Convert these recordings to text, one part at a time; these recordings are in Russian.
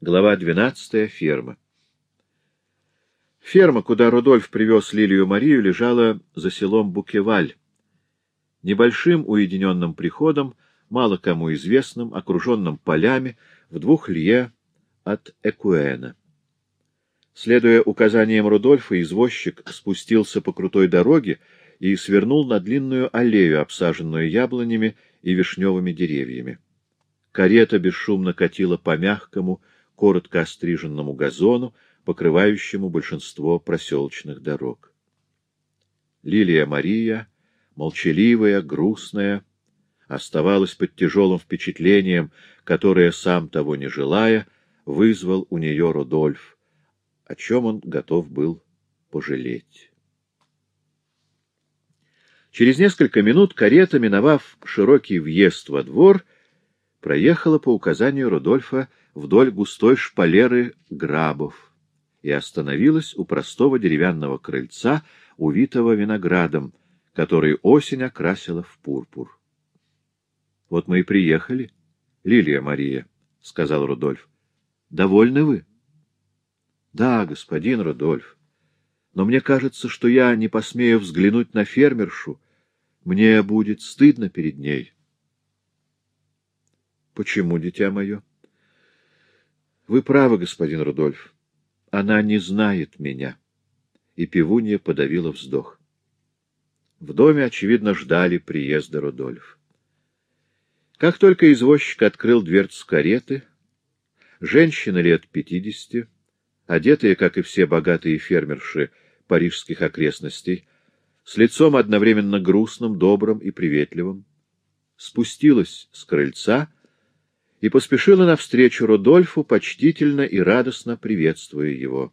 Глава 12. Ферма. Ферма, куда Рудольф привез Лилию Марию, лежала за селом Букеваль, небольшим уединенным приходом, мало кому известным, окруженным полями, в двух лье от Экуэна. Следуя указаниям Рудольфа, извозчик спустился по крутой дороге и свернул на длинную аллею, обсаженную яблонями и вишневыми деревьями. Карета бесшумно катила по мягкому, коротко остриженному газону, покрывающему большинство проселочных дорог. Лилия Мария, молчаливая, грустная, оставалась под тяжелым впечатлением, которое, сам того не желая, вызвал у нее Рудольф, о чем он готов был пожалеть. Через несколько минут карета, миновав широкий въезд во двор, проехала по указанию Рудольфа вдоль густой шпалеры грабов и остановилась у простого деревянного крыльца, увитого виноградом, который осень окрасила в пурпур. — Вот мы и приехали, Лилия Мария, — сказал Рудольф. — Довольны вы? — Да, господин Рудольф. Но мне кажется, что я не посмею взглянуть на фермершу. Мне будет стыдно перед ней. — Почему, дитя мое? — вы правы, господин Рудольф. Она не знает меня. И пивунья подавила вздох. В доме, очевидно, ждали приезда Рудольф. Как только извозчик открыл дверцу кареты, женщина лет пятидесяти, одетая, как и все богатые фермерши парижских окрестностей, с лицом одновременно грустным, добрым и приветливым, спустилась с крыльца и поспешила навстречу Рудольфу, почтительно и радостно приветствуя его.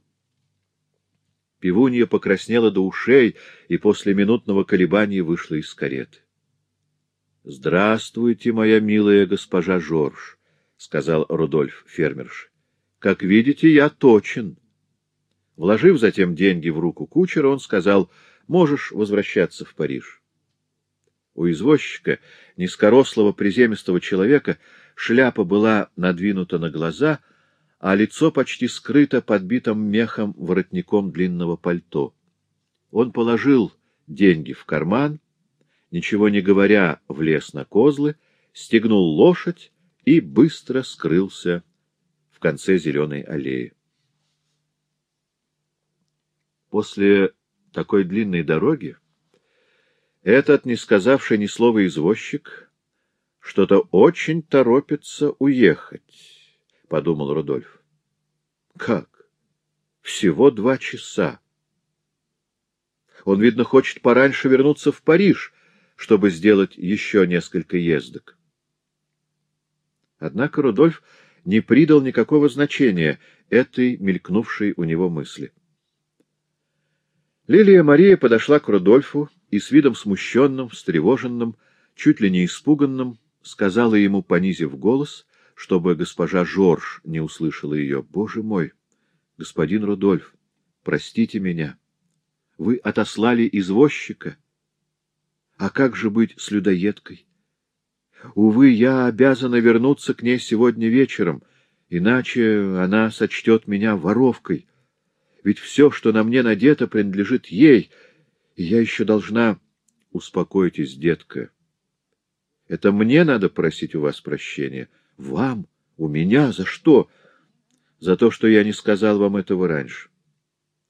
Пивунья покраснела до ушей и после минутного колебания вышла из кареты. — Здравствуйте, моя милая госпожа Жорж, — сказал Рудольф фермерш. — Как видите, я точен. Вложив затем деньги в руку кучера, он сказал, — можешь возвращаться в Париж. У извозчика, низкорослого приземистого человека, шляпа была надвинута на глаза, а лицо почти скрыто подбитым мехом воротником длинного пальто. Он положил деньги в карман, ничего не говоря, влез на козлы, стегнул лошадь и быстро скрылся в конце зеленой аллеи. После такой длинной дороги этот, не сказавший ни слова извозчик, что-то очень торопится уехать, — подумал Рудольф. — Как? Всего два часа. Он, видно, хочет пораньше вернуться в Париж, чтобы сделать еще несколько ездок. Однако Рудольф не придал никакого значения этой мелькнувшей у него мысли. Лилия Мария подошла к Рудольфу и с видом смущенным, встревоженным, чуть ли не испуганным, сказала ему, понизив голос, чтобы госпожа Жорж не услышала ее. — Боже мой, господин Рудольф, простите меня. Вы отослали извозчика. А как же быть с людоедкой? Увы, я обязана вернуться к ней сегодня вечером, иначе она сочтет меня воровкой. Ведь все, что на мне надето, принадлежит ей, и я еще должна... Успокойтесь, детка. Это мне надо просить у вас прощения. Вам? У меня? За что? За то, что я не сказал вам этого раньше.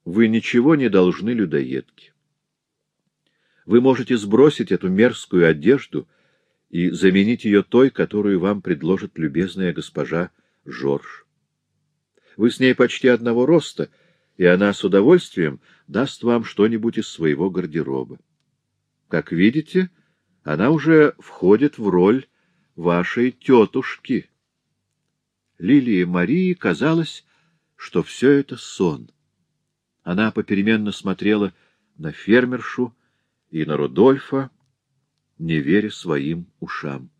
Вы ничего не должны людоедке. Вы можете сбросить эту мерзкую одежду и заменить ее той, которую вам предложит любезная госпожа Жорж. Вы с ней почти одного роста, и она с удовольствием даст вам что-нибудь из своего гардероба. Как видите, — она уже входит в роль вашей тетушки. Лилии Марии казалось, что все это сон. Она попеременно смотрела на фермершу и на Рудольфа, не веря своим ушам.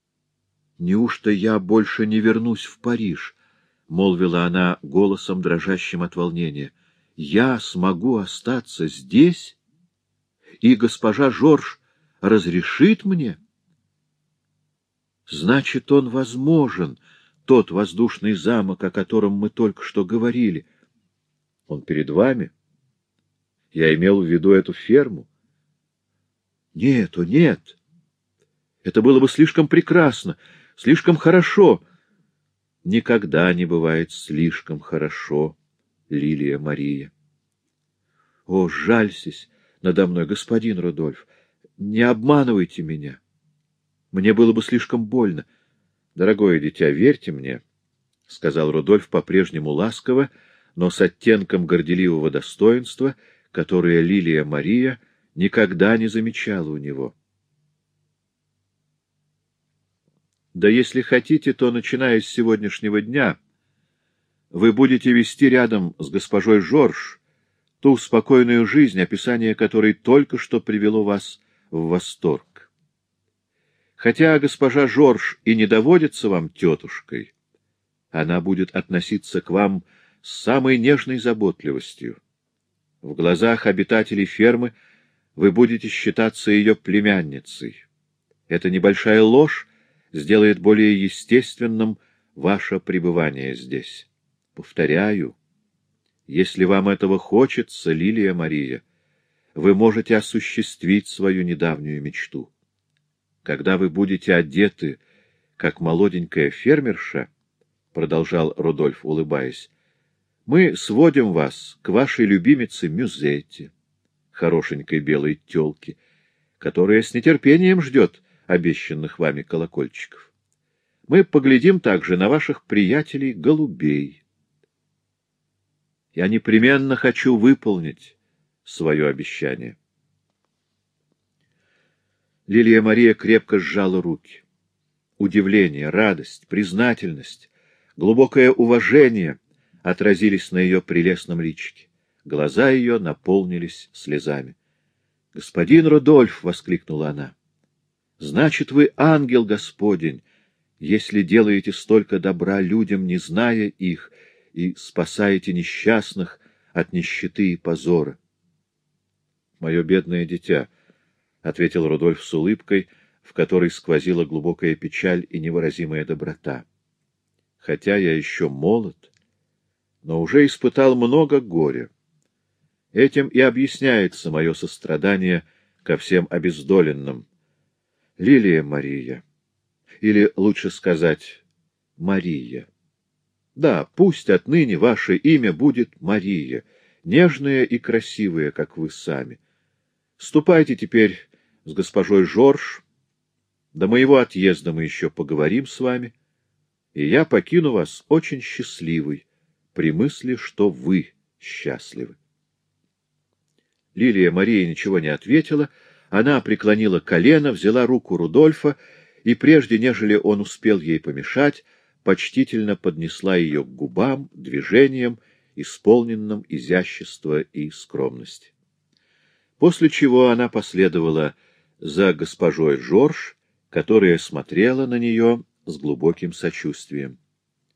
— Неужто я больше не вернусь в Париж? — молвила она голосом, дрожащим от волнения. — Я смогу остаться здесь? И госпожа Жорж разрешит мне? Значит, он возможен, тот воздушный замок, о котором мы только что говорили. Он перед вами? Я имел в виду эту ферму. Нет, о нет. Это было бы слишком прекрасно, слишком хорошо. Никогда не бывает слишком хорошо, Лилия Мария. О, жальтесь надо мной, господин Рудольф, не обманывайте меня. Мне было бы слишком больно. Дорогое дитя, верьте мне, — сказал Рудольф по-прежнему ласково, но с оттенком горделивого достоинства, которое Лилия Мария никогда не замечала у него. Да если хотите, то, начиная с сегодняшнего дня, вы будете вести рядом с госпожой Жорж ту спокойную жизнь, описание которой только что привело вас в восторг. Хотя госпожа Жорж и не доводится вам тетушкой, она будет относиться к вам с самой нежной заботливостью. В глазах обитателей фермы вы будете считаться ее племянницей. Эта небольшая ложь сделает более естественным ваше пребывание здесь. Повторяю, если вам этого хочется, Лилия Мария, вы можете осуществить свою недавнюю мечту. Когда вы будете одеты, как молоденькая фермерша, — продолжал Рудольф, улыбаясь, — мы сводим вас к вашей любимице Мюзете, хорошенькой белой тёлке, которая с нетерпением ждет обещанных вами колокольчиков. Мы поглядим также на ваших приятелей-голубей. Я непременно хочу выполнить свое обещание. Лилия Мария крепко сжала руки. Удивление, радость, признательность, глубокое уважение отразились на ее прелестном личике. Глаза ее наполнились слезами. — Господин Рудольф! — воскликнула она. — Значит, вы ангел Господень, если делаете столько добра людям, не зная их, и спасаете несчастных от нищеты и позора. — Мое бедное дитя, — ответил Рудольф с улыбкой, в которой сквозила глубокая печаль и невыразимая доброта. — Хотя я еще молод, но уже испытал много горя. Этим и объясняется мое сострадание ко всем обездоленным. Лилия Мария, или лучше сказать, Мария. Да, пусть отныне ваше имя будет Мария, нежная и красивая, как вы сами. Ступайте теперь с госпожой Жорж. До моего отъезда мы еще поговорим с вами, и я покину вас очень счастливый при мысли, что вы счастливы. Лилия Мария ничего не ответила, она преклонила колено, взяла руку Рудольфа, и прежде, нежели он успел ей помешать, почтительно поднесла ее к губам движением, исполненным изящества и скромности после чего она последовала за госпожой Жорж, которая смотрела на нее с глубоким сочувствием.